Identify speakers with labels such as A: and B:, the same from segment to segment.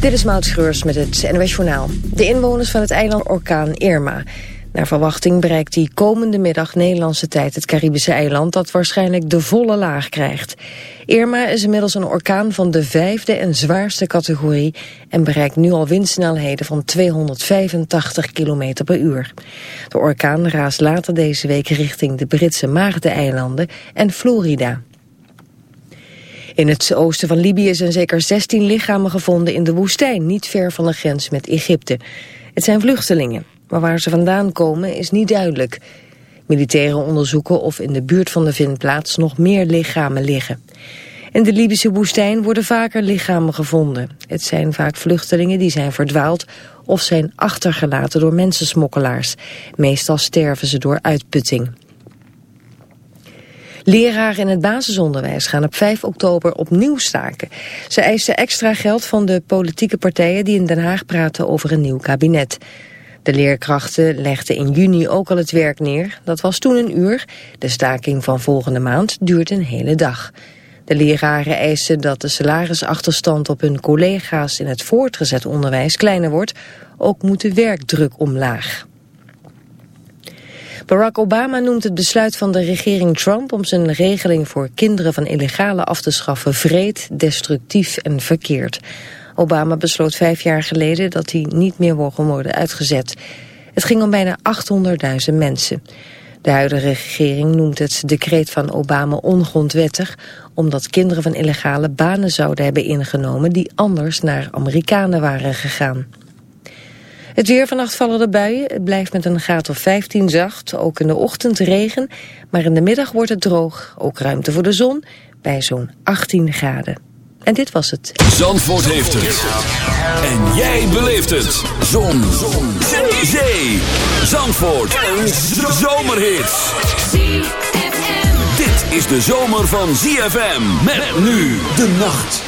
A: Dit is Maud met het NOS Journaal. De inwoners van het eiland orkaan Irma. Naar verwachting bereikt die komende middag Nederlandse tijd het Caribische eiland... dat waarschijnlijk de volle laag krijgt. Irma is inmiddels een orkaan van de vijfde en zwaarste categorie... en bereikt nu al windsnelheden van 285 km per uur. De orkaan raast later deze week richting de Britse Maagdeneilanden en Florida. In het oosten van Libië zijn zeker 16 lichamen gevonden in de woestijn, niet ver van de grens met Egypte. Het zijn vluchtelingen, maar waar ze vandaan komen is niet duidelijk. Militairen onderzoeken of in de buurt van de vindplaats nog meer lichamen liggen. In de Libische woestijn worden vaker lichamen gevonden. Het zijn vaak vluchtelingen die zijn verdwaald of zijn achtergelaten door mensensmokkelaars. Meestal sterven ze door uitputting. Leraren in het basisonderwijs gaan op 5 oktober opnieuw staken. Ze eisen extra geld van de politieke partijen die in Den Haag praten over een nieuw kabinet. De leerkrachten legden in juni ook al het werk neer. Dat was toen een uur. De staking van volgende maand duurt een hele dag. De leraren eisen dat de salarisachterstand op hun collega's in het voortgezet onderwijs kleiner wordt. Ook moet de werkdruk omlaag. Barack Obama noemt het besluit van de regering Trump om zijn regeling voor kinderen van illegale af te schaffen vreed, destructief en verkeerd. Obama besloot vijf jaar geleden dat hij niet meer mogen worden uitgezet. Het ging om bijna 800.000 mensen. De huidige regering noemt het decreet van Obama ongrondwettig... omdat kinderen van illegale banen zouden hebben ingenomen... die anders naar Amerikanen waren gegaan. Het weer vannacht vallen de buien. Het blijft met een graad of 15 zacht. Ook in de ochtend regen. Maar in de middag wordt het droog. Ook ruimte voor de zon bij zo'n 18 graden. En dit was het.
B: Zandvoort heeft het. En jij beleeft het. Zon. zon. Zee. Zandvoort. Een zomerhit. Dit is de zomer van ZFM. Met nu de nacht.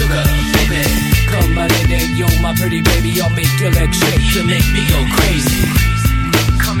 C: sugar, baby. Come my lady, you're my pretty baby. I'll make your legs shake. You make me go crazy. Come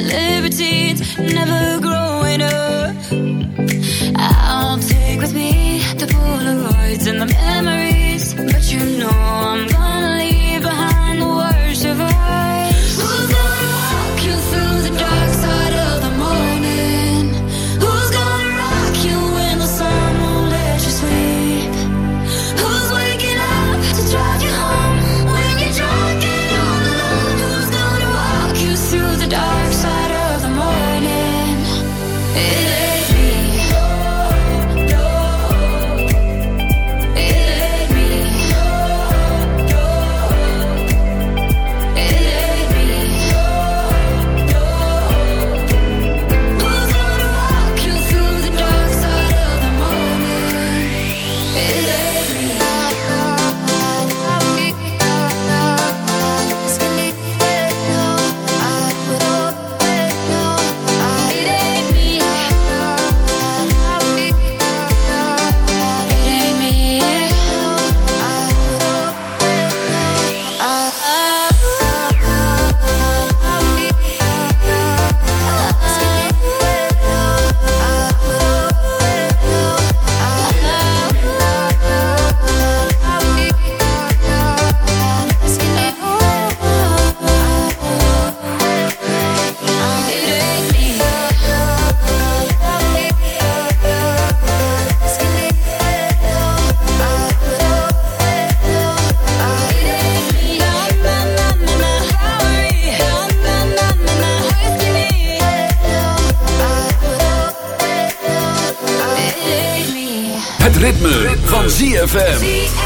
D: libertines never
B: grow ZFM.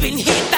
E: you've been hit.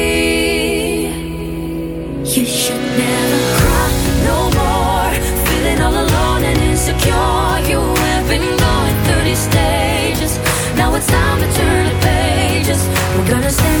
D: It's time to turn the pages. We're gonna stand